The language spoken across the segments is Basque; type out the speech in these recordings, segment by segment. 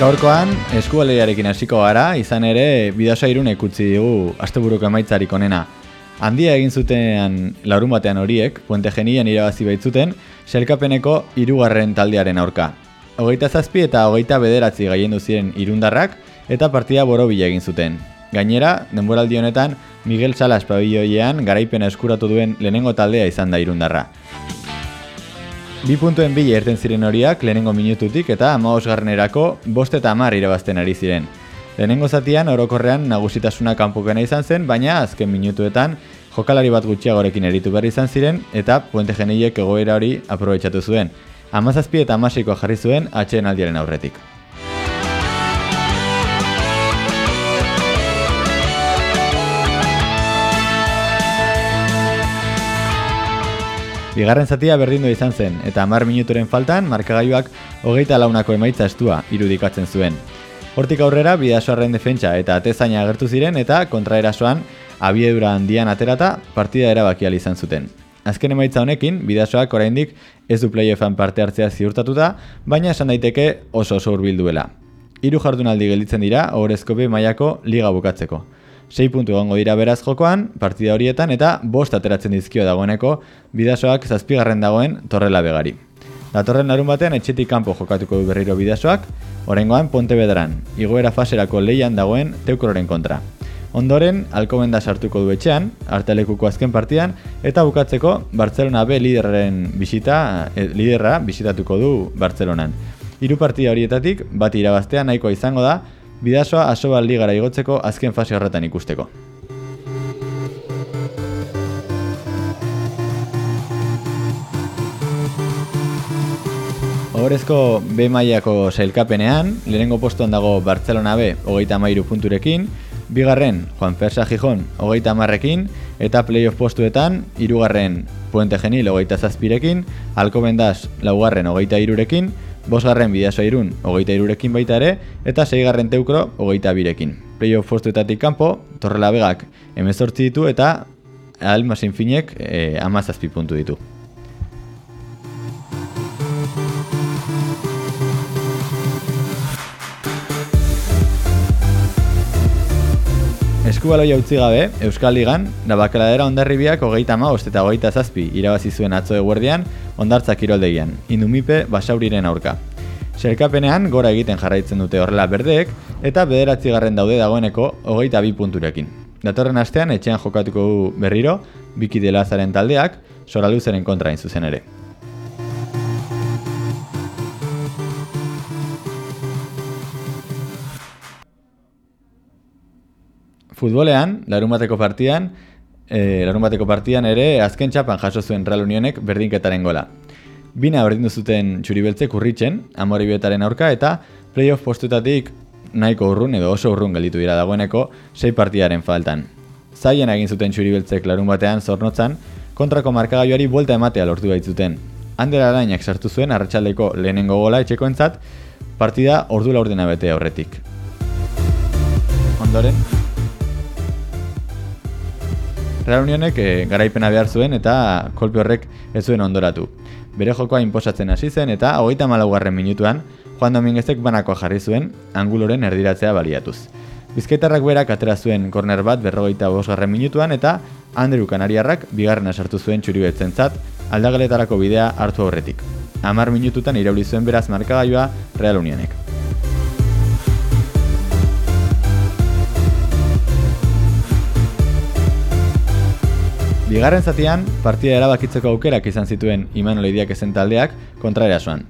Gaurkoan, eskualeiarekin hasiko gara, izan ere, bidasoa irun ekutzi dugu asteburuko emaitzarik onena. Handia egin zutenean larun batean horiek, puente genian irabazi baitzuten, selkapeneko irugarren taldearen aurka. Hogeita zazpi eta hogeita bederatzi gaien ziren irundarrak eta partida borobila egin zuten. Gainera, denboraldi honetan, Miguel Salas pabilloian garaipena eskuratu duen lehenengo taldea izan da irundarra. Bi puntuen bila erten ziren horiak lehenengo minututik eta amaosgarrenerako bost eta amar irabazten ari ziren. Lehenengo zatian orokorrean nagusitasuna kanpokena izan zen, baina azken minutuetan jokalari bat gutxiagorekin eritu behar izan ziren eta puente geneiek egoera hori aprobetsatu zuen. Amazazpi eta amasiko jarri zuen atxeen aldiaren aurretik. Bigarren zatia berdindu izan zen, eta hamar minuturen faltan markagailuak hogeita launako emaitza estua irudikatzen zuen. Hortik aurrera, bidasoarren defentsa eta atezaina agertu ziren eta kontraerasoan abiedura handian aterata partida erabakial izan zuten. Azken emaitza honekin, bidasoak oraindik ez du playoffan parte hartzea ziurtatuta, baina esan daiteke oso oso urbilduela. Hiru jardunaldi gelditzen dira, horrezko be mailako liga bukatzeko. 6 puntu egongo dira beraz jokoan, partida horietan eta bost ateratzen dizkio dagoeneko, bidasoak zazpigarren dagoen torrela begari. Datorren larun batean etxetik kanpo jokatuko du berriro bidasoak, orengoan Ponte Bedran, igoera faserako leian dagoen teukororen kontra. Ondoren, alkomenda sartuko du etxean, artelekuko azken partian, eta bukatzeko, Barcelona B liderren bisita, eh, liderra bisitatuko du Barcelonan. Hiru partida horietatik, bat irabaztea nahikoa izango da, bidasoa asobal ligara igotzeko azken fase horretan ikusteko. Horezko B mailako sailkapenean, lehenengo postuan dago Barcelona B hogeita mairu punturekin, bigarren Juan Fersa Gijón hogeita marrekin, eta playoff postuetan, irugarren Puente Genil hogeita zazpirekin, Alcobendaz laugarren hogeita irurekin, bosgarren bidasoa irun hogeita irurekin baita ere, eta seigarren teukro hogeita birekin. Playoff postuetatik kanpo, Torrela Begak emezortzi ditu eta Almasin Finek e, amazazpi puntu ditu. Eskubaloia utzi gabe, Euskal Ligan, Nabakaladera ondarribiak hogeita ma eta hogeita zazpi irabazi zuen atzo eguerdian ondartzak iroldegian, indumipe basauriren aurka. Serkapenean gora egiten jarraitzen dute horrela berdeek eta bederatzi garren daude dagoeneko hogeita bi punturekin. Datorren astean etxean jokatuko du berriro, biki delazaren taldeak, soraluzeren kontra zuzen ere. Futbolean, larun bateko partian, e, larun bateko partian ere azken txapan jaso zuen Real Unionek berdinketaren gola. Bina berdindu zuten txuribeltzek urritzen, amoribietaren aurka, eta playoff postuetatik nahiko urrun edo oso urrun gelditu dira dagoeneko sei partiaren faltan. Zaien egin zuten txuribeltzek larun batean zornotzan, kontrako markagailuari buelta ematea lortu baitzuten. Handera arainak sartu zuen arratsaldeko lehenengo gola etxekoentzat, partida ordu laurdena bete aurretik. Ondoren, Real Unionek e, garaipena behar zuen eta kolpe horrek ez zuen ondoratu. Bere jokoa inposatzen hasi zen eta hogeita malaugarren minutuan Juan Dominguezek banakoa jarri zuen anguloren erdiratzea baliatuz. Bizkaitarrak berak atera zuen korner bat berrogeita bosgarren minutuan eta Andrew Kanariarrak bigarrena sartu zuen txuribetzen zat aldagaletarako bidea hartu horretik. Amar minututan irauli zuen beraz markagailua Real Unionek. Bigarren zatian, partida erabakitzeko aukerak izan zituen Imanol Idiak ezen taldeak kontra erasoan.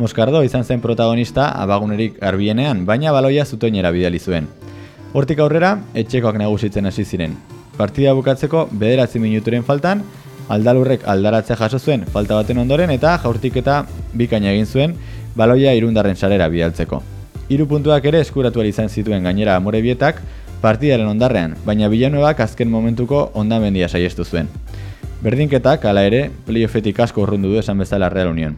Moskardo izan zen protagonista abagunerik arbienean, baina baloia zutoinera bidali zuen. Hortik aurrera, etxekoak nagusitzen hasi ziren. Partida bukatzeko bederatzi minuturen faltan, aldalurrek aldaratzea jaso zuen falta baten ondoren eta jaurtik eta bikaina egin zuen baloia irundarren sarera bidaltzeko. Hiru puntuak ere eskuratu izan zituen gainera amorebietak, partidaren ondarrean, baina Villanuevak azken momentuko ondamendia saiestu zuen. Berdinketak, hala ere, playoffetik asko urrundu du esan bezala Real Union.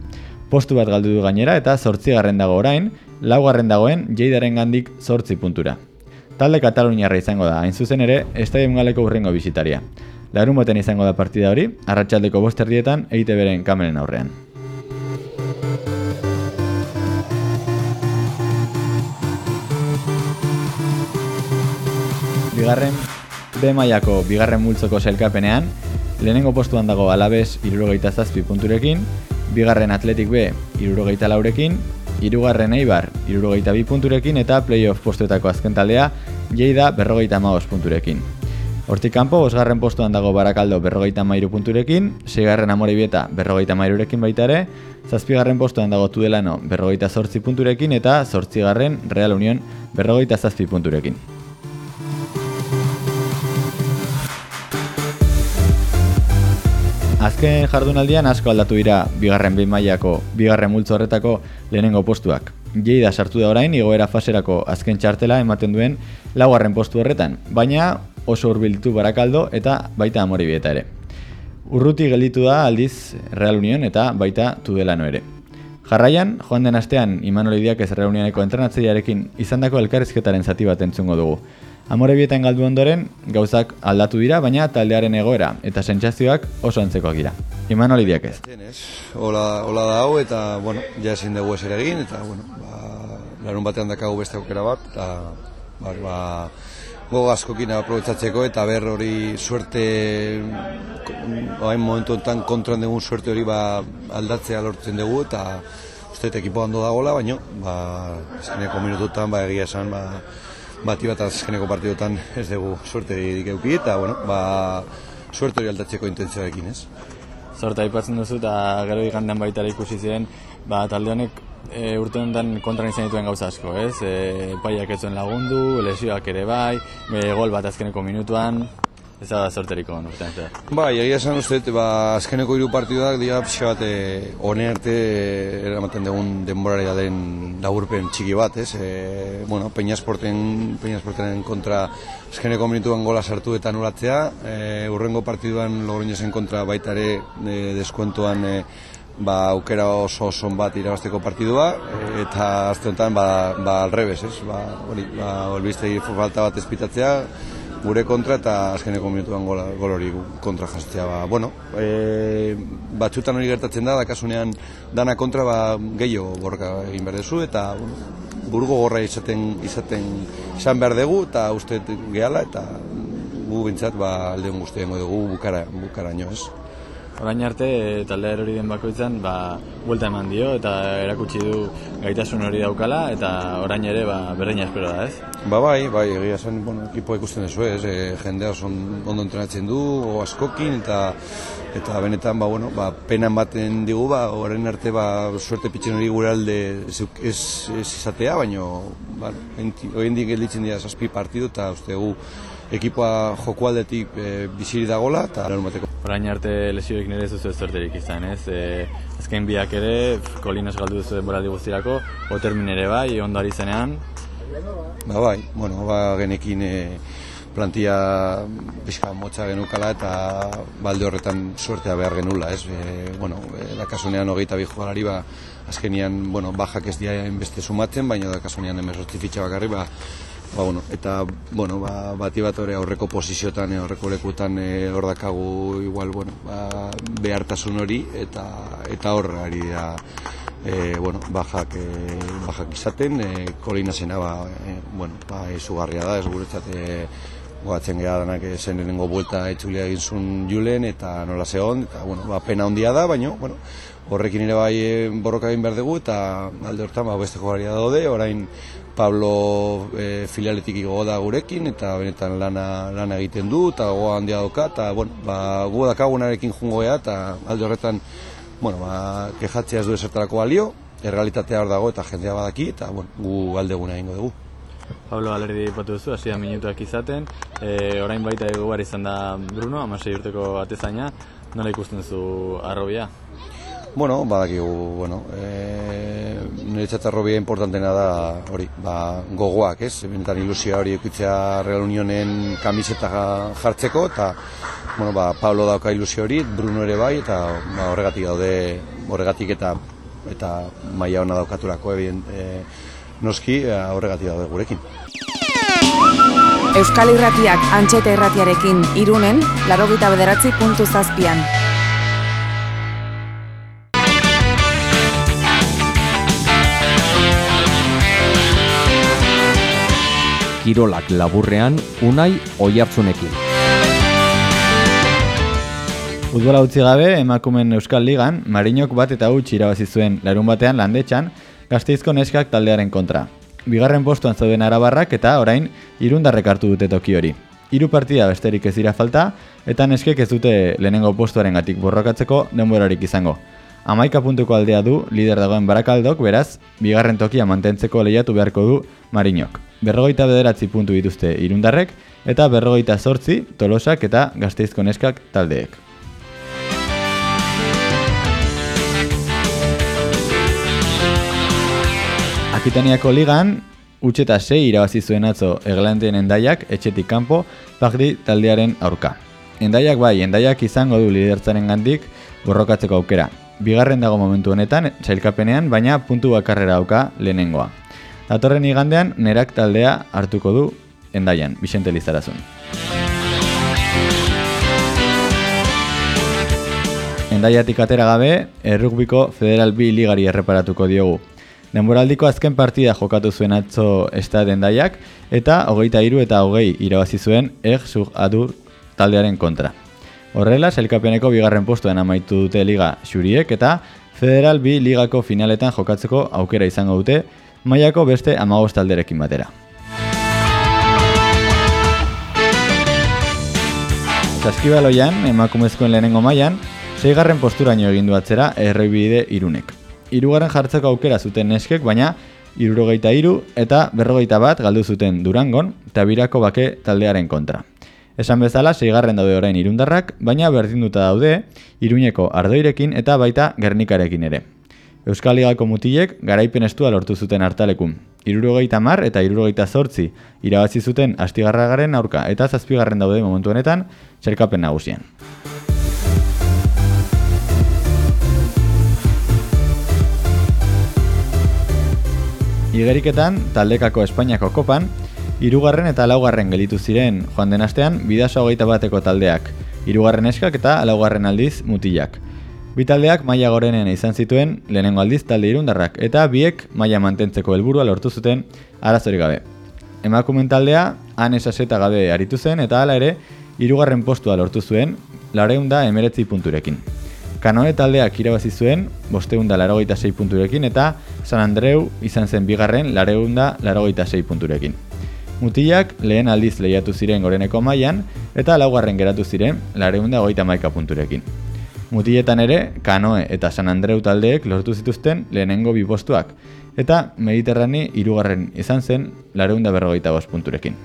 Postu bat galdu du gainera eta garren dago orain, laugarren dagoen jeidaren gandik zortzi puntura. Talde Kataluniarra izango da, hain zuzen ere, estadion galeko urrengo bizitaria. Larun baten izango da partida hori, arratsaldeko bosterdietan, eite beren kameren aurrean. Bigarren B mailako bigarren multzoko selkapenean, lehenengo postuan dago irurogeita zazpi punturekin, bigarren atletik B irurogeita laurekin, irugarren eibar irurogeita bi punturekin eta playoff postuetako azken taldea berrogeita maos punturekin. Hortik kanpo, osgarren postuan dago barakaldo berrogeita mairu punturekin, segarren amoribieta berrogeita mairurekin baita ere, zazpigarren postuan dago tudelano berrogeita zortzi punturekin eta zortzigarren Real Union berrogeita zazpi punturekin. Azken jardunaldian asko aldatu dira bigarren behin mailako bigarren multzo horretako lehenengo postuak. Jeida sartu da orain igoera faserako azken txartela ematen duen laugarren postu horretan, baina oso hurbiltu barakaldo eta baita amoribieta ere. Urruti gelditu da aldiz Real Union eta baita Tudelano ere. Jarraian, joan den astean Imanol Idiak ez Real Unioneko entrenatzeiarekin izandako elkarrizketaren zati bat entzungo dugu. Amore bietan galdu ondoren, gauzak aldatu dira, baina taldearen egoera eta sentsazioak oso antzekoak dira. Iman olidiak ez. Hola, hola da hau eta, bueno, ja ezin dugu ez egin, eta, bueno, ba, larun batean dakagu beste aukera bat, eta, ba, ba gogo aprobetsatzeko eta ber hori suerte hain momentu enten kontran dugun suerte hori ba, aldatzea lortzen dugu eta uste ekipo hando dagoela, baina ba, eskeneko minututan ba, egia esan ba, bati bat azkeneko partidotan ez dugu suerte dik euki eta bueno, ba, suerte hori aldatzeko intentzioarekin ez. Zorta aipatzen duzu eta gero igandean baita ikusi ziren ba, talde honek e, urte honetan kontra izan dituen gauza asko, ez? E, paiak ez lagundu, lesioak ere bai, e, gol bat azkeneko minutuan, Ez da sorteriko hon urtean zer. Bai, egia esan uste, ba, azkeneko hiru partiduak dira pixka bat eh, one arte eh, eramaten dugun denborari da den laburpen txiki bat, ez? E, bueno, Peñasporten, Peñasporten kontra azkeneko minutuan gola sartu eta nulatzea, e, urrengo partiduan Logroñesen kontra baita ere e, deskuentuan e, ba, aukera oso oso bat irabazteko partidua eta azte honetan ba, ba alrebes, ez? Ba, hori, ba, falta bat espitatzea, gure kontra eta azkeneko minutuan gol, hori kontra jastea. Ba, bueno, e, batxutan hori gertatzen da, dakasunean dana kontra ba, gehiago borka egin behar dezu, eta bueno, burgo gorra izaten, izaten izan behar dugu, eta uste gehala, eta gu bintzat ba, alde guztien dugu bukara, bukara nio ez. Orain arte eh, talde hori den bakoitzan ba vuelta eman dio eta erakutsi du gaitasun hori daukala eta orain ere ba berdina espero da, ez? Ba bai, bai, egia zen, bueno, ekipo ikusten duzu, ez? E, jendea oso ondo entrenatzen du, o askokin eta eta benetan ba bueno, ba pena ematen digu ba orain arte ba suerte pitzen hori gure alde ez ez izatea, baino ba hoendik gelditzen dira 7 partidu eta ustegu ekipoa joko aldetik e, biziri dagola eta larun. Orain arte lesioek nire zuzu ez zorterik izan, ez? E, azken biak ere, kolinos galdu duzu denboraldi guztirako, otermin ere bai, ondari zenean. Ba bai, bueno, ba genekin e, plantia bizka motza genukala eta balde horretan suertea behar genula, ez? E, bueno, e, dakasunean hogeita bi jogalari, ba, azkenian, bueno, bajak ez dira beste sumatzen, baina dakasunean emezortzi fitxa bakarri, ba, Ba, bueno, eta bueno, ba, bati bat aurreko posiziotan, aurreko lekutan e, hor dakagu igual, bueno, ba, behartasun hori eta eta hor ari da e, bueno, bajak, e, bajak izaten, e, kolina zena ba, e, bueno, ba, izugarria da, ez guretzat e, goatzen geha danak zen denengo buelta etxulia egin zuen julen eta nola zehon, eta bueno, ba, pena handia da, baina bueno, horrekin ere bai borroka egin behar dugu eta alde hortan ba, beste jogaria daude, orain Pablo e, filialetik igo da gurekin eta benetan lana, lana egiten du eta goa handia doka eta bueno, ba, gu dakagunarekin jungo eta alde horretan bueno, ba, kejatzea ez du esertarako balio, errealitatea hor dago eta jendea badaki eta bueno, gu alde guna egingo dugu. Pablo alerdi patu duzu, hasi minutuak izaten, e, orain baita egu izan da Bruno, amasei urteko atezaina, nola ikusten zu arrobia? Bueno, badakigu, bueno, e, nire txatarrobia importantena da hori, ba, gogoak, ez? Benetan ilusia hori ekuitzea Real Unionen kamiseta jartzeko, eta, bueno, ba, Pablo dauka ilusio hori, Bruno ere bai, eta ba, horregatik daude, horregatik eta eta maila hona daukaturako, ebien, e, noski, e, horregatik daude gurekin. Euskal Irratiak antxeta irratiarekin irunen, laro bederatzi puntu zazpian. Kirolak laburrean Unai Oiartzunekin. Futbola utzi gabe, emakumen Euskal Ligan, Marinok bat eta huts irabazi zuen larun batean landetxan, gazteizko neskak taldearen kontra. Bigarren postuan zauden arabarrak eta orain irundarrek hartu dute toki hori. Hiru partida besterik ez dira falta, eta neskek ez dute lehenengo postuaren gatik borrokatzeko denborarik izango. Amaika puntuko aldea du lider dagoen barakaldok, beraz, bigarren tokia mantentzeko lehiatu beharko du Marinok. Berrogeita bederatzi puntu dituzte irundarrek, eta berrogeita sortzi tolosak eta gazteizko neskak taldeek. Akitaniako ligan, utxeta sei irabazi zuen atzo eglanteen endaiak etxetik kanpo pagdi taldearen aurka. Endaiak bai, endaiak izango du lidertzaren gandik borrokatzeko aukera. Bigarren dago momentu honetan, txailkapenean, baina puntu bakarrera auka lehenengoa. Datorren igandean, nerak taldea hartuko du endaian, Vicente Lizarazun. Endaiatik atera gabe, errukbiko Federal B ligari erreparatuko diogu. Denboraldiko azken partida jokatu zuen atzo estad endaiak, eta hogeita hiru eta hogei irabazi zuen eg adur taldearen kontra. Horrela, selkapeneko bigarren postuan amaitu dute liga xuriek eta Federal B ligako finaletan jokatzeko aukera izango dute mailako beste amagost talderekin batera. Zaskibaloian, emakumezkoen lehenengo mailan, seigarren posturaino egin du atzera erroibide irunek. Hirugarren jartzeko aukera zuten neskek, baina irurogeita iru eta berrogeita bat galdu zuten Durangon eta birako bake taldearen kontra. Esan bezala, seigarren daude orain irundarrak, baina berdinduta daude, iruñeko ardoirekin eta baita gernikarekin ere. Euskal Ligako mutilek garaipen estua lortu zuten hartalekun. Irurogeita mar eta irurogeita zortzi irabazi zuten astigarragaren aurka eta zazpigarren daude momentu honetan txerkapen nagusian. Igeriketan, taldekako Espainiako kopan, Hirugarren eta laugarren gelitu ziren joan den astean bidaso hogeita bateko taldeak, hirugarren eskak eta laugarren aldiz mutilak. Bi taldeak maila gorenen izan zituen lehenengo aldiz talde irundarrak eta biek maila mantentzeko helburua lortu zuten arazori gabe. Emakumen taldea han esaseta gabe aritu zen eta hala ere hirugarren postua lortu zuen lareunda emeretzi punturekin. Kanoe taldeak irabazi zuen bosteunda larogeita sei punturekin eta San Andreu izan zen bigarren lareunda larogeita sei punturekin. Mutilak lehen aldiz lehiatu ziren goreneko mailan eta laugarren geratu ziren lareunda goita maika punturekin. Mutiletan ere, Kanoe eta San Andreu taldeek lortu zituzten lehenengo bi postuak, eta Mediterrani hirugarren izan zen lareunda berrogeita bost punturekin.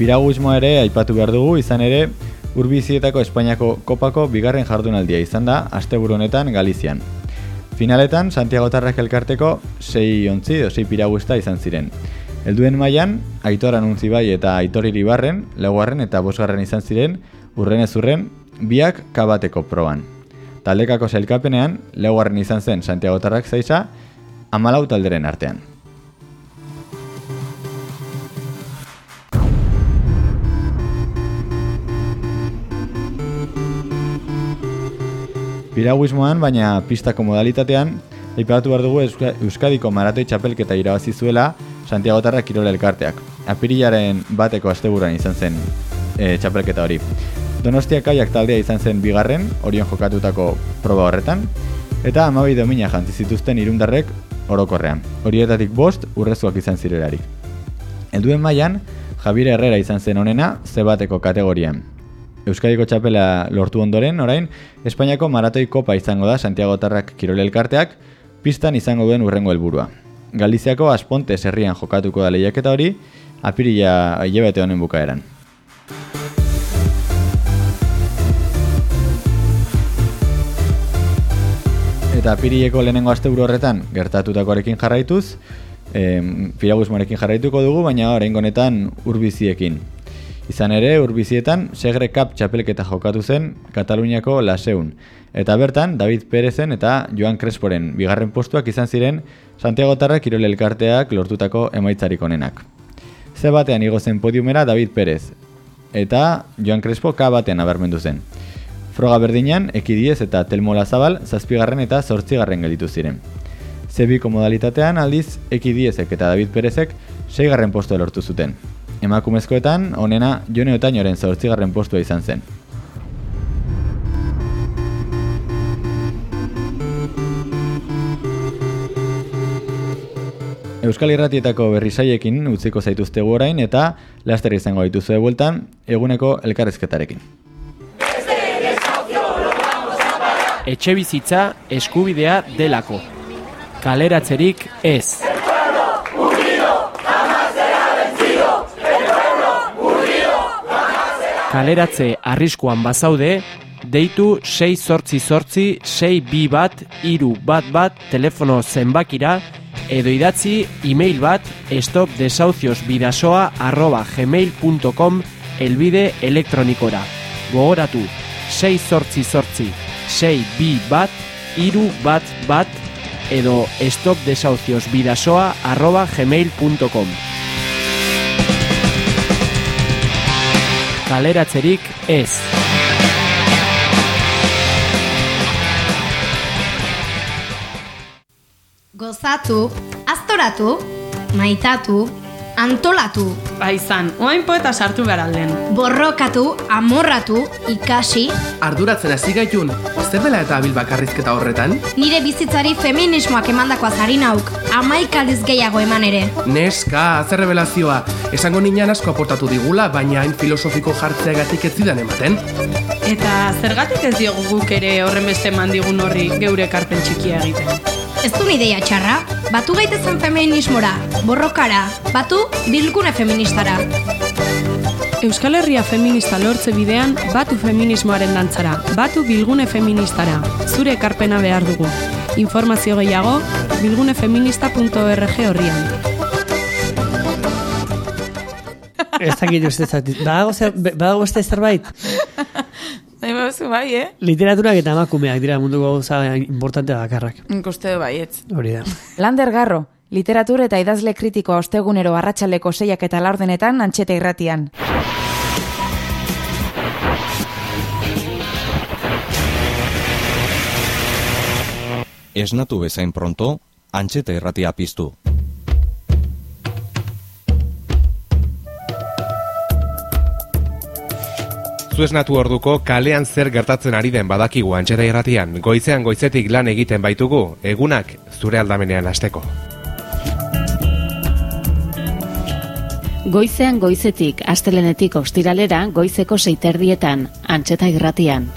Piraguismo ere aipatu behar dugu, izan ere, Urbizietako Espainiako kopako bigarren jardunaldia izan da asteburu honetan Galizian. Finaletan Santiago Tarrak elkarteko 6 ontzi edo 6 piragusta izan ziren. Helduen mailan Aitor Anuntzibai eta Aitor Iribarren, laugarren eta bosgarren izan ziren, urren ez urren, biak kabateko proban. Taldekako sailkapenean, laugarren izan zen Santiago Tarrak zaisa, amalau talderen artean. Piraguismoan, baina pistako modalitatean, aipatu behar dugu Euskadiko maratoi txapelketa irabazi zuela Santiago Tarra Kirola Elkarteak. Apirilaren bateko asteburuan izan zen e, txapelketa hori. Donostia kaiak taldea izan zen bigarren, orion jokatutako proba horretan, eta amabi domina jantzi zituzten irundarrek orokorrean. Horietatik bost, urrezuak izan zirelarik. Elduen mailan Javier Herrera izan zen onena, zebateko kategorian. Euskadiko txapela lortu ondoren, orain, Espainiako maratoi kopa izango da Santiago Tarrak Kirole Elkarteak, pistan izango duen urrengo helburua. Galiziako Asponte herrian jokatuko da lehiaketa hori, apirila hilabete honen bukaeran. Eta apirileko lehenengo asteburu horretan gertatutakoarekin jarraituz, eh, piragusmoarekin jarraituko dugu, baina orain honetan urbiziekin. Izan ere, urbizietan, Segre Cup txapelketa jokatu zen Kataluniako laseun. Eta bertan, David Perezen eta Joan Cresporen bigarren postuak izan ziren Santiago Tarra Kirole Elkarteak lortutako emaitzarik onenak. Ze batean igo podiumera David Perez, eta Joan Crespo K batean abermendu zen. Froga berdinean, ekidiez eta telmola zabal, zazpigarren eta zortzigarren gelditu ziren. Zebiko modalitatean aldiz, ekidiezek eta David Perezek seigarren postua lortu zuten. Emakumezkoetan, onena Jone Otainoren zortzigarren postua izan zen. Euskal Irratietako berrisaiekin utziko zaituztegu orain eta laster izango dituzue bueltan eguneko elkarrezketarekin. Etxe bizitza eskubidea delako. Kaleratzerik ez. Kaleratze arriskuan bazaude, deitu 6 sortzi sortzi 6 bi bat iru bat bat telefono zenbakira edo idatzi e-mail bat stopdesauzioz arroba gmail.com elbide elektronikora. Gogoratu, 6 sortzi sortzi 6 bi bat iru bat bat edo stopdesauzioz arroba gmail.com Kaleratzerik ez. Gozatu, aztoratu, maitatu, antolatu, Baizan, oain poeta sartu behar alden. borrokatu, amorratu, ikasi, Arduratzen hasi gaitun, zer dela eta abil bakarrizketa horretan? nire bizitzari feminismoak emandakoa zari nauk, amaik aldiz gehiago eman ere. Neska, zer revelazioa, esango ninan asko aportatu digula, baina hain filosofiko jartzeagatik ez zidan ematen. Eta zergatik ez diogu guk ere horren beste mandigun horri geure karpen txikia egiten. Ez du ideia txarra, batu gaitezen feminismora, borrokara, batu bilgune feministara. Euskal Herria feminista lortze bidean batu feminismoaren dantzara, batu bilgune feministara. Zure ekarpena behar dugu. Informazio gehiago, bilgunefeminista.org horrian. Ez dakit uste zatit. Badago, zer, badago beste zerbait? Bauzu bai, eh? Literaturak eta emakumeak dira munduko gauza importante bakarrak. Nik uste du baietz. Hori da. Lander Garro, literatur eta idazle kritikoa ostegunero arratsaleko seiak eta laurdenetan antxeta irratian. Esnatu bezain pronto, antxeta irratia piztu. Zuesnatu orduko kalean zer gertatzen ari den badakigu antxeta irratian, goizean goizetik lan egiten baitugu, egunak zure aldamenean hasteko. Goizean goizetik, astelenetik ostiralera, goizeko seiterdietan, antxeta irratian.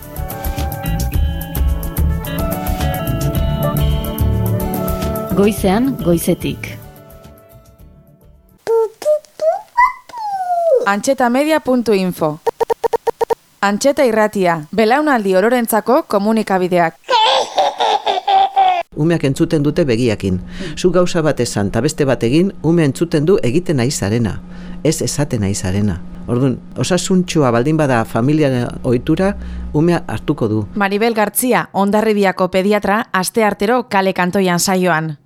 Goizean goizetik. Antxetamedia.info Antxeta irratia, belaunaldi ororentzako komunikabideak. Umeak entzuten dute begiakin. Zu gauza bat esan, eta beste bat egin, ume entzuten du egiten nahi zarena. Ez esaten nahi zarena. Orduan, osasuntxua baldin bada familia ohitura, umea hartuko du. Maribel Gartzia, ondarribiako pediatra, aste artero kale kantoian saioan.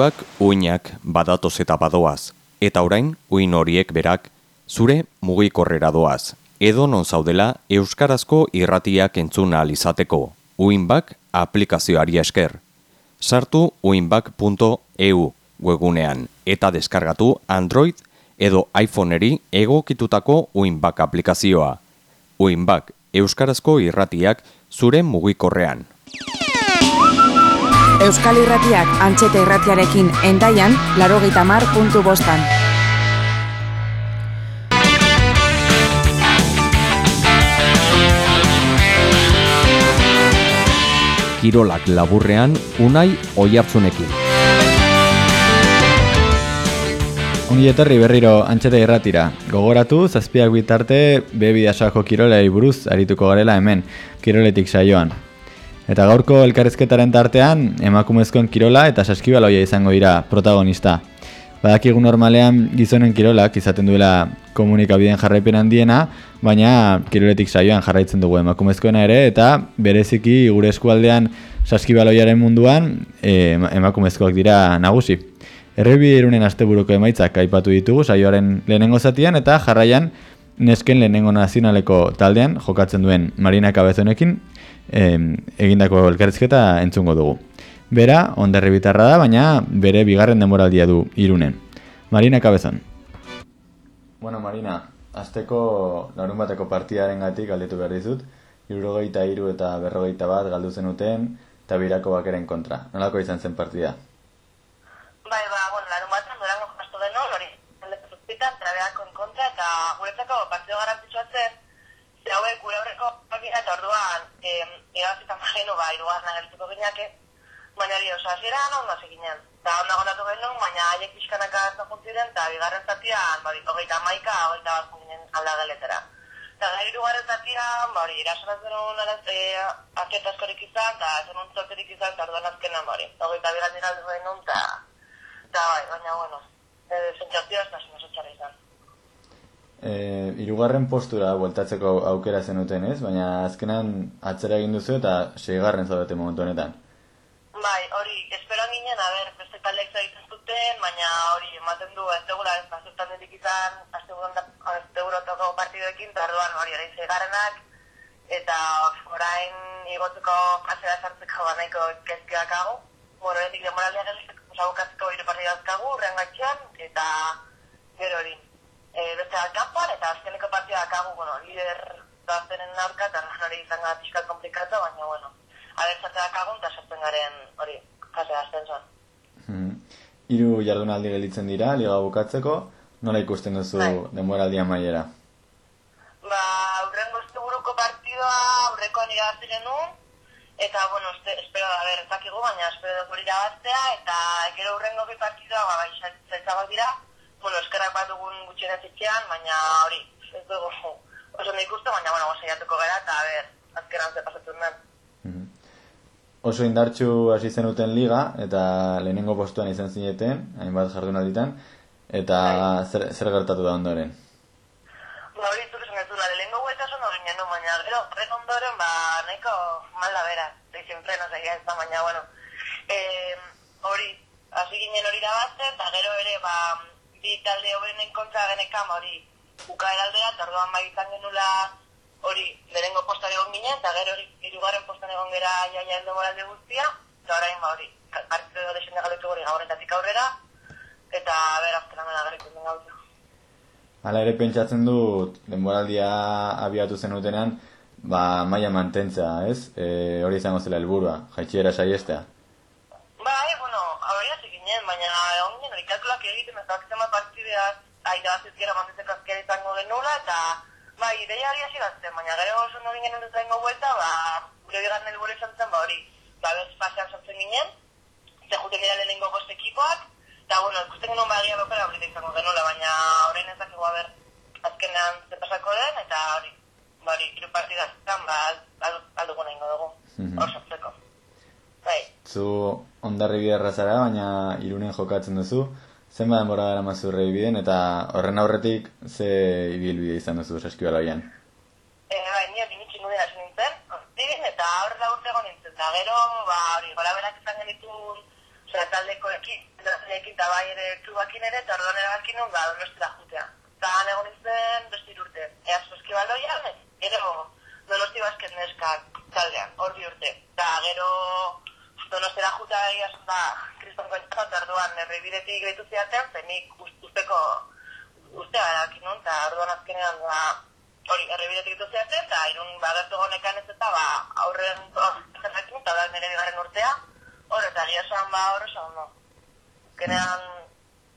Olatuak uinak badatoz eta badoaz, eta orain uin horiek berak zure mugikorrera doaz. Edo non zaudela euskarazko irratiak entzun ahal izateko. Uinbak aplikazioari esker. Sartu uinbak.eu webunean eta deskargatu Android edo iPhoneri egokitutako Uinbak aplikazioa. Uinbak euskarazko irratiak zure mugikorrean. Euskal Irratiak antxeta irratiarekin endaian, larogeita mar puntu bostan. Kirolak laburrean unai oihartzunekin. Ongi etorri berriro antxeta irratira. Gogoratu, zazpiak bitarte, bebidasoako kirolei buruz arituko garela hemen, kiroletik saioan. Eta gaurko elkarrezketaren tartean, emakumezkoen kirola eta saskibaloia izango dira protagonista. Badakigu normalean gizonen kirolak izaten duela komunikabideen jarraipen handiena, baina kiroletik saioan jarraitzen dugu emakumezkoena ere, eta bereziki gure eskualdean saskibaloiaren munduan e, emakumezkoak dira nagusi. Errebi irunen asteburuko emaitzak aipatu ditugu saioaren lehenengo zatian eta jarraian nesken lehenengo nazionaleko taldean jokatzen duen Marina Kabezonekin egindako elkarrizketa entzungo dugu. Bera, ondarri bitarra da, baina bere bigarren demoraldia du irunen. Marina Kabezon. Bueno, Marina, azteko larun bateko partidaren gatik galditu behar dizut, irurogeita iru eta berrogeita bat galdu zenuten, eta birako bakeren kontra. Nolako izan zen partida? Bai, ba, bueno, larun batzen durango jastu deno, hori, aldetu zuzpitan, trabeako en kontra, eta guretzako partido garantzitsua zen, ze hauek gure horreko partida, eta orduan, eh, irabazita magenu, ba, irugarren agertuko gineake, baina hori, oso, hasiera ondo hasi ginen. Eta ondo gondatu genuen, baina haiek pixkanaka ez juntziren, eta bigarren zatian, ba, hogeita maika, hogeita bat ginen alda geletera. Eta gari dugarren zatian, ba, hori, irasoraz denun e, azket askorik izan, eta ez zorterik izan, eta orduan azkenan, ba, hori, hogeita bigarren dira genuen, eta, bai, baina, bueno, e, sentzazioa ez da, zen izan. E, irugarren postura bueltatzeko aukera zenuten ez, baina azkenan atzera egin duzu eta seigarren zaudete momentu honetan. Bai, hori, espero ginen, a ber, beste taldeak egiten zuten, baina hori, ematen du, ez dugula, ez bazutan dedik izan, azte burotoko partidoekin, eta orduan hori, hori zegarenak, eta orain igotzeko pasera sartzeko banaiko kezkiak hagu. Bueno, edik demoraldia gelitzeko, sabukatzeko hiru partida azkagu, gatxean, eta gero hori, e, beste alkapan, eta azkeneko partida akagu, bueno, lider daztenen aurka, eta hori izan gara pixka komplikatu, baina, bueno, abertzatea kagun, eta sartzen garen hori, kase azten. Hmm. Iru jardunaldi gelitzen dira, liga bukatzeko, nola ikusten duzu bai. denboraldia maiera? Ba, aurrengo buruko partidoa aurreko nira genuen, eta, bueno, este, espero, a ber, ezakigu, baina espero hori irabaztea, eta gero aurrengo bi partidoa, ba, bai, zaitzagoak dira, bueno, eskerrak bat dugun gutxien etxean, baina hori, ez dugu, oso nik uste, baina, bueno, saiatuko gara, eta, a ber, azkeran ze pasatzen den oso indartxu hasi zenuten liga eta lehenengo postuan izan zineten, hainbat jardunalditan, eta bai. zer, zer gertatu da ondoren? Ba, hori zuk esan ez lehenengo gueta son hori nenu, baina gero, horrek ondoren, ba, nahiko malda bera, zei siempre, no sei, ez da, baina, bueno, eh, hori, hasi ginen hori da eta gero ere, ba, bi talde hobenen kontra genekan, hori, bukaeraldea, eta orduan bai izan genula, hori lehenengo postan egon ginen, eta gero hori irugarren postan egon gera jaia endo moralde guztia, eta orain ba hori, partidu edo desen galetu hori gaurretatik aurrera, eta bera azkena mena garritu den gauza. Hala ere pentsatzen dut, denboraldia abiatu zenutenean, ba, maia mantentza, ez? E, hori izango zela helburua, jaitxiera saiestea. Bai, bueno, hori hasi ginen, baina egon ginen, hori kalkulak egiten, ez da, zema aida azizkera mantetzeko azkera izango genula, eta Bai, ideia hori hasi batzen, baina gero oso no ginen dut daingo buelta, ba, gure bigarren helburu izan zen, ba hori, ba, bez pasean sortzen ginen, ze jute gira lehenengo bost ekipoak, eta, bueno, ikusten genuen bagia bokera hori izango genola, baina horrein ez dakiko haber azkenean ze pasako den, eta hori, ba hori, iru partida zen, ba, alduko nahi dugu, mm hor sortzeko. Bai. Zu ondarri biderra zara, baina irunen jokatzen duzu, Zenba denbora gara mazu biden, eta horren aurretik ze ibilbide izan duzu saskibaloian? E, bai, nio, dinitxi nudea nintzen, eta horre da urte nintzen, eta gero, ba, hori, gora berak izan genitun Osea, taldekoekin, taldeekin eta bai ere klubakin ere, eta orduan erabakin nun, ba, donostira jutea. Eta han egon izten beste irurte. Ea soskibaloia, gero donosti basket neskak taldean, hor bi urte. Eta gero donostera juta egia esan da, kriston kontxa, eta orduan errebidetik gaitu ziaten, zen nik usteko ustea erabakin nun, eta orduan azkenean da, hori, errebidetik gaitu ziaten, eta irun bagertu gonekan ez eta, ba, aurren, zerrekin, eta da nire bigarren urtea, hor, eta egia esan, ba, hor esan, no. Kenean,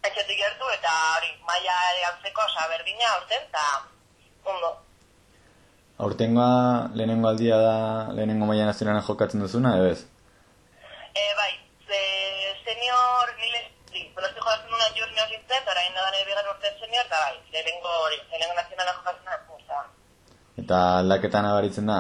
etxetik gertu, eta hori, maia ere antzeko, osa, berdina, horten, eta, ondo. Aurtengoa lehenengo aldia da lehenengo maila nazionalen jokatzen duzuna, edo ez? E, bai, ze senior, nile, li, pelosti jokatzen duna junior zintzen, eta orain da nire bigarren urte senior, eta bai, lehenengo hori, lehenengo nazionalen jokatzen da, oza. Eta aldaketan abaritzen da?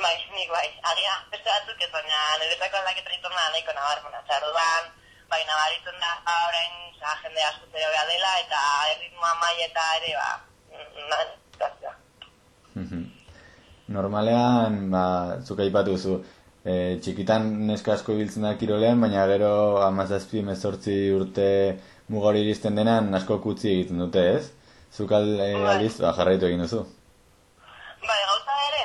Bai, nik bai, agia, beste batzuk ez, baina niretzako aldaketa ditu da nahiko nabarmena, orduan, bai, nabaritzen da, ba, orain, za, jende asko zero behar dela, eta erritmoa maila eta ere, ba, nahiko Normalean, ba, zuk aipatu zu, e, txikitan neska asko ibiltzen da kirolean, baina gero amazazpi mezortzi urte mugari iristen denan asko kutzi egiten dute, ez? Zuk al, e, aldiz, ba, jarraitu egin duzu. Bai, gauza ere,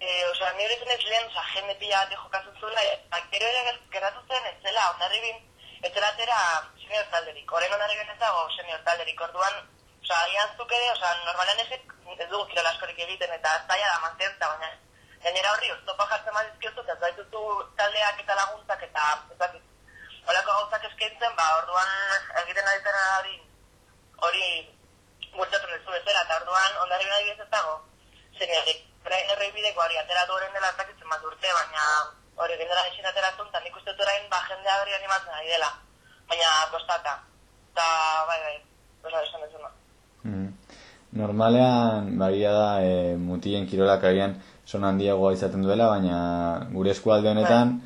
e, osea, nire zen ez lehen, osea, jende pila bat jokatzen zuela, eta gero ere geratu zen, ez zela, ondarribin, ez zela atera senior talderik, horren ondarribin ez dago senior talderik, orduan, osea, agian zuk ere, osea, normalean ez, ez dugu kirola askorik egiten, eta ez daia da mantenta, baina, gainera horri, oztopa jartzen badizkiozu, eta ez baitutu taldeak eta laguntzak, eta ez dakit, holako gauzak eskaintzen, ba, orduan, egiten aditena hori, hori, bultzatu duzu bezala, eta orduan, ondarribin adibidez ez dago, seniorik, orain erreibideko hori ateratu horren dela ez urte, baina hori gendera gexin ateratun, eta nik uste orain ba, jendea hori animatzen ari dela, baina kostata. Eta, bai, bai, osa esan dezuna. Mm. Normalean, bagia da, e, mutien kirolak agian son handiagoa izaten duela, baina gure eskualde honetan,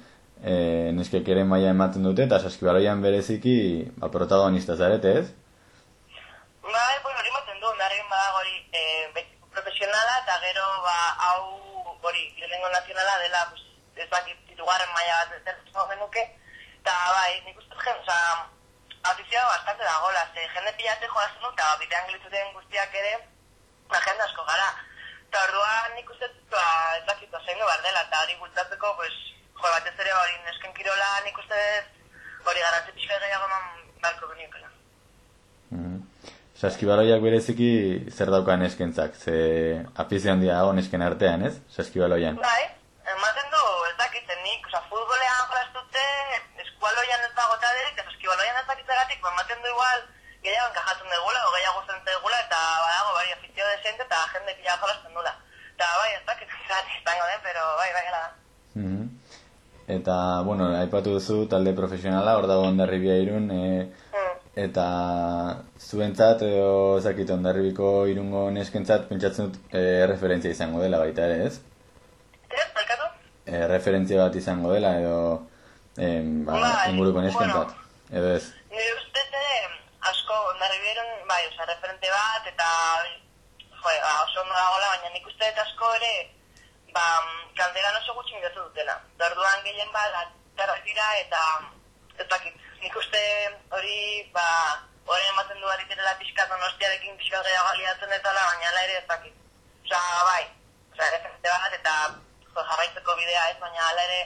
e, neskek ere maila ematen dute, eta saskibaloian bereziki ba, protagonista zarete, ez? Bai, bueno, hori ematen du, narren badago hori e, profesionala, eta gero, ba, hau, hori, lehenengo nazionala dela, pues, ez bakit, titugarren maila bat dela genuke, eta bai, nik uste oza, afizioa bastante dagoela, ze jende pilate joazen dut, eta bidean gilitzuten guztiak ere, ba, jende asko gara. Eta orduan nik uste dut, ba, ez bakit, ozein behar dela, eta hori bultatzeko, pues, jo, batez ere hori nesken kirola nik uste hori garantzi pixka gehiago eman barko geniokela. Mm. Saskibaloiak bereziki zer daukan eskentzak, ze afizio handia dago nesken artean, ez? Saskibaloian. Bai, ematen du, ez dakiten nik, oza, futbolean jolastute, eskualoian ez dago taderik, eta saskibaloian ez dakitzegatik, ba, ematen du igual, gehiago enkajatzen dugula, o gehiago gustatzen dugula, eta badago, bai, afizio desente, eta jende pila jolasten dula. Eta bai, ez dakit, izango den, pero bai, bai, gala da. Mm Eta, bueno, aipatu duzu talde profesionala, hor dago ondarribia irun, e, eta zuentzat, edo ezakit ondarribiko irungo neskentzat, pentsatzen dut e, referentzia izango dela baita ere, ez? E, referentzia bat izango dela, edo ba, Bai, inguruko neskentzat, edo ez? Nire ustez ere, asko ondarribieron, bai, oza, referente bat, eta, jo, ba, oso ondo dagoela, baina nik uste dut asko ere, ba, kalderan oso gutxi miratu dutela. Da orduan gehien bat, atarrak dira, eta, ez dakit, nik uste hori, ba, horren ematen du ariterela pixka donostiarekin pixka gehiago aliatzen dutela, baina ala ere ez dakit. Osa, bai, osa, referente bat, eta, jo, jarraitzeko bidea ez, baina ala ere,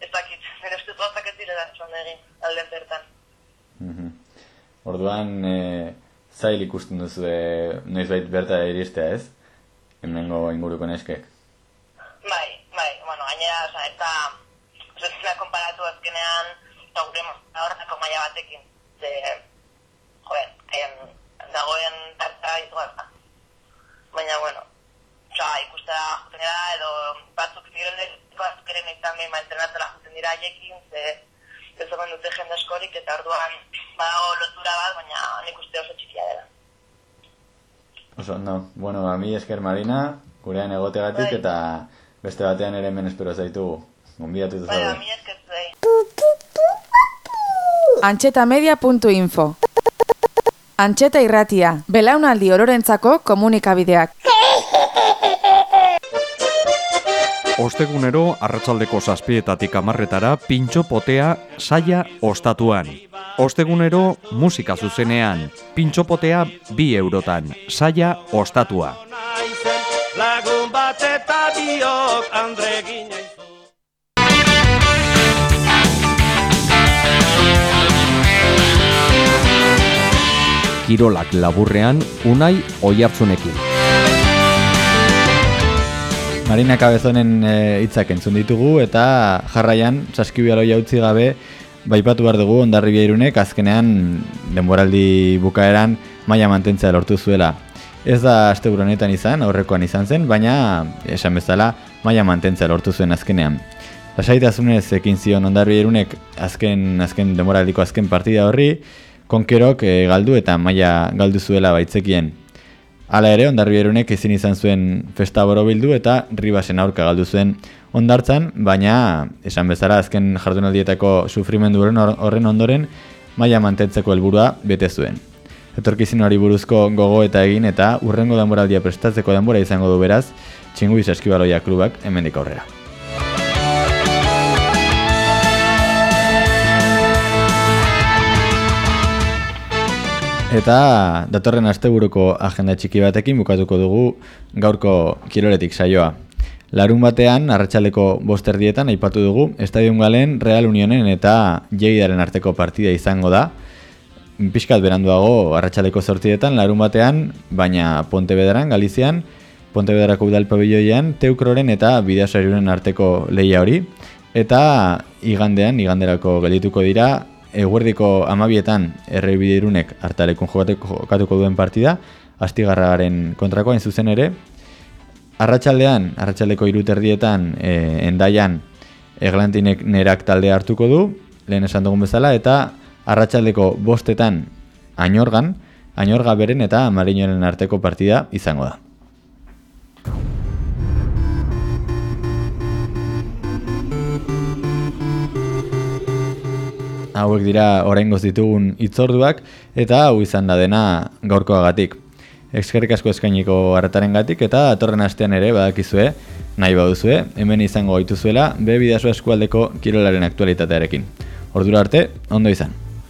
ez dakit, nire ustez gauzak ez direla txon egin, alden zertan. Mhm. Orduan, e, zail ikusten duzu e, noizbait berta iristea, ez? Hemengo inguruko neskek. Bai, bai, bueno, gainera, oza, eta, oza, ez dira konparatu azkenean, eta gure horretako maila batekin. Ze, joder, em, dagoen tarta izugarra. Baina, bueno, oza, ikustea juten dira, edo batzuk zireleko batzuk ere nahitan behin entrenatela juten dira haiekin, ze, ez omen dute jende askorik, eta orduan badago lotura bat, baina nik uste oso txikia dela. Oso, no. Bueno, a mi esker Marina, gurean egotegatik, eta beste batean ere hemen espero zaitugu. Gonbidatu Bai, a zaude. mi esker zuei. Antxetamedia.info Antxeta irratia, belaunaldi ororentzako komunikabideak. Ostegunero arratsaldeko zazpietatik amarretara pintxo potea saia ostatuan. Ostegunero musika zuzenean, pintxo potea bi eurotan, saia ostatua. Lagun bat eta biok Andre Kirolak laburrean, unai oiartzunekin. Marina Kabezonen eh, hitzak entzun ditugu eta jarraian saskibialoi utzi gabe baipatu behar dugu ondarribia irunek azkenean denboraldi bukaeran maila mantentzea lortu zuela. Ez da aste honetan izan, aurrekoan izan zen, baina esan bezala maila mantentzea lortu zuen azkenean. Lasaitasunez ekin zion ondarribia irunek azken, azken denboraldiko azken partida horri, konkerok eh, galdu eta maila galdu zuela baitzekien. Hala ere, ondarribierunek ezin izan zuen festa borobildu eta ribasen aurka galdu zuen ondartzan, baina esan bezala azken jardunaldietako sufrimendu horren ondoren maila mantentzeko helburua bete zuen. Etorkizin hori buruzko gogo eta egin eta urrengo denboraldia prestatzeko denbora izango du beraz, txingu izaskibaloia klubak hemendik aurrera. Eta datorren asteburuko agenda txiki batekin bukatuko dugu gaurko kiroletik saioa. Larun batean, arratsaleko bosterdietan aipatu dugu, Estadion Galen Real Unionen eta Jeidaren arteko partida izango da. Piskat beranduago arratsaleko sortietan, larun batean, baina Pontebederan, Galizian, Pontebederako udal pabilloian, Teukroren eta Bideasariuren arteko lehia hori. Eta igandean, iganderako geldituko dira, eguerdiko amabietan errebidirunek hartalekun jokatuko duen partida, astigarragaren kontrakoa zuzen ere, arratsaldean arratsaldeko iruterdietan e, endaian eglantinek nerak talde hartuko du, lehen esan dugun bezala, eta arratsaldeko bostetan ainorgan, ainorga beren eta marinoren arteko partida izango da. hauek dira oraingoz ditugun hitzorduak eta hau izan da dena gaurkoagatik. Eskerrik asko eskainiko hartaren eta atorren astean ere badakizue, nahi baduzue, hemen izango gaituzuela, be bidazo eskualdeko kirolaren aktualitatearekin. Ordura arte, ondo izan.